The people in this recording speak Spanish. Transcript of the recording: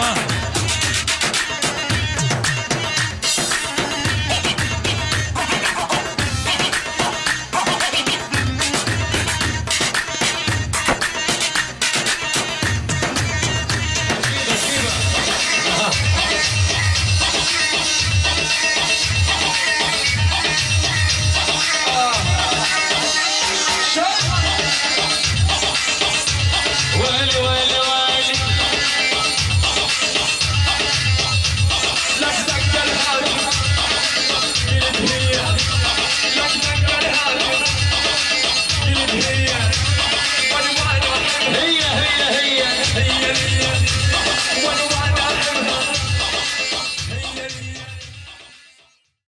va.